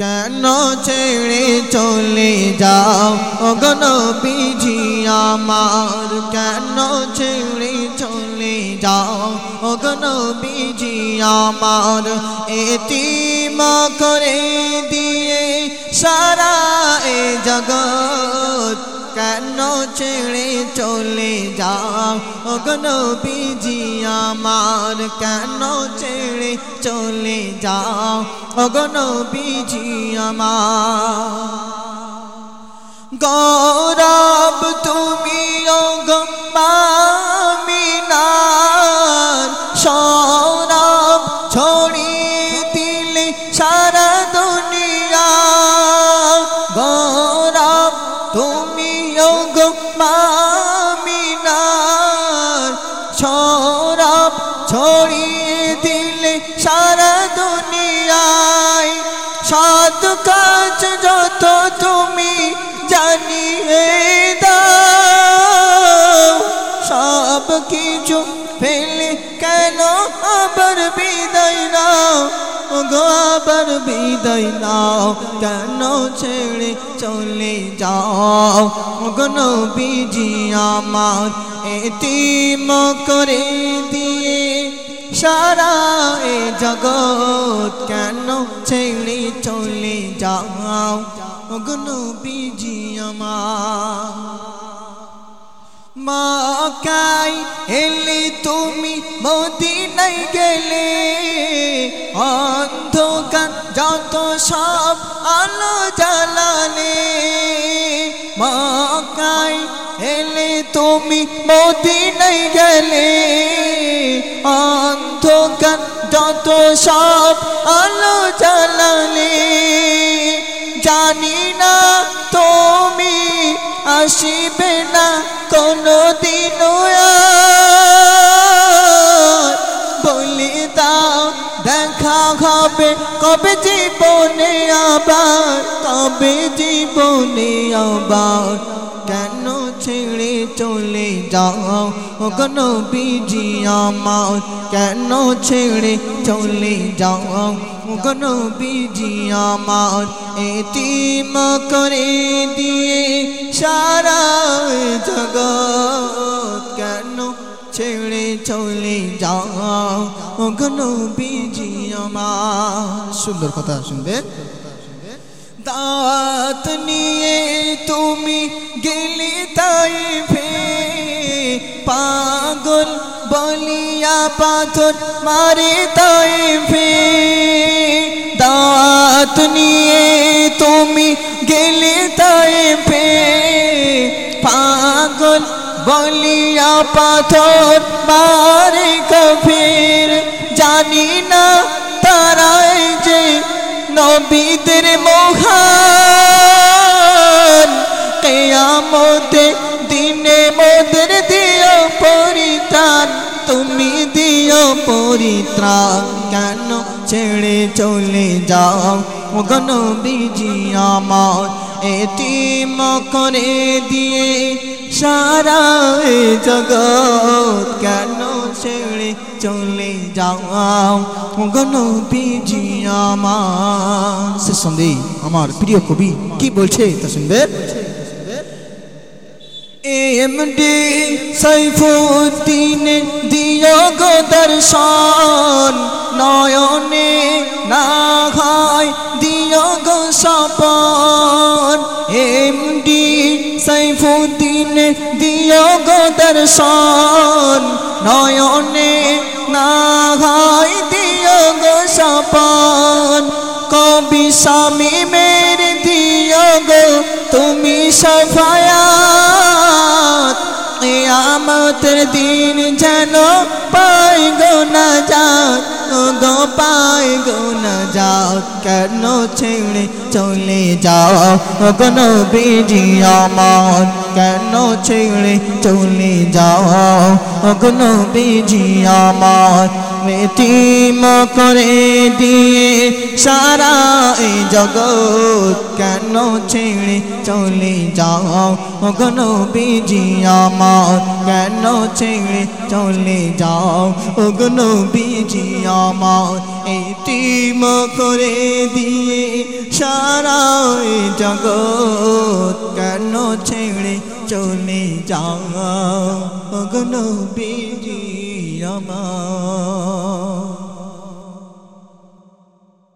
কেন ছেড়ে চলে যাও? অগন পিঝি আমার, কেন ছেড়ে চলে যাও? অগন পিঝি আমার, এতিম করে দিয়ে সারা এ জগৎ কেন ছেড়ে চলে যাও? অগন বিজি আমার কেন ছেড়ে চলে যাও? অগন বিজি আমার। গৌরব, তুমি সাত কাজ যত তুমি জানিয়ে দাও, সব কিছু ফেলে কেন আবার বিদায় নাও? গো আবার বিদায় নাও, কেন ছেড়ে চলে যাও? গন বিজি আমার এতিম করে দিয়ে সারা এ জগৎ কেন ছেড়ে চলে যাও? গন বিজি আমার। মাকাই এলে তুমি মদিনাই গেলে, অন্ধকার যত সব আলো জ্বালালে। মাকাই এলে তুমি মদিনাই গেলে অন্ধকার যত সব আলো জ্বালালে, জানি না তুমি আসিবে না কোনো দিন বলি দাও, দেখা হবে কবে জীবনে আবার, কবে জীবনে আবার, কেন ছেড়ে চলে যাও। কোন বিজি আমার, কেন ছেড়ে চলে যাও? কোন বিজি আমার, এতিম করে দিয়ে সারা জগৎ কেন ছেড়ে চলে যাও? কোন বিজি আমার। সুন্দর কথা শুনবে। দাঁত নিয়ে তুমি গেলি তাই ফে। পাগল বলিয়া পাথর মারে তাই ফে। দাঁত নিয়ে তুমি গেলে তাই ফে। পাগল বলিয়া পাথর মারে কফির। জানি না তারাই যে নবীদের মহান মোদের দিও পরিত্রাণ, তুমি দিও পরিত্রাণ। কেন ছেড়ে চলে যাও? গণ বিজি আমার এতিম করে দিয়ে সারা জগৎ। কেন ছেড়ে চলে যাও? গণ বিজি আমার। সে সন্দেহ, আমার প্রিয় কবি কি বলছে তা শুনবে? এমডি সাইফুদ্দিন দিও গো দর্শন, নয়নে না হয় দিও গো সপন এমডি সাইফুদ্দিন দিও গো দর্শন, নয়নে না হয় দিও গো সপন কবি স্বামী মেরে দিও গো, তুমি সফায়াত আমাদের দিন যেন পাই গো না যাত গো পাই গো না যাও কেন ছেড়ে চলে যাও? কোন বিজি আমার, কেন ছেড়ে চলে যাও? কোন বিজি আমার মেতিম করে দিয়ে সারা এই জগৎ কেন ছেড়ে চলে যাও? গণ বিজি আমার, কেন ছেড়ে চলে যাও? গণ বিজি আমার এই মাটি করে দিয়ে সারাই জগৎ কেন ছেড়ে চলে যাও? অগন বিজি আমার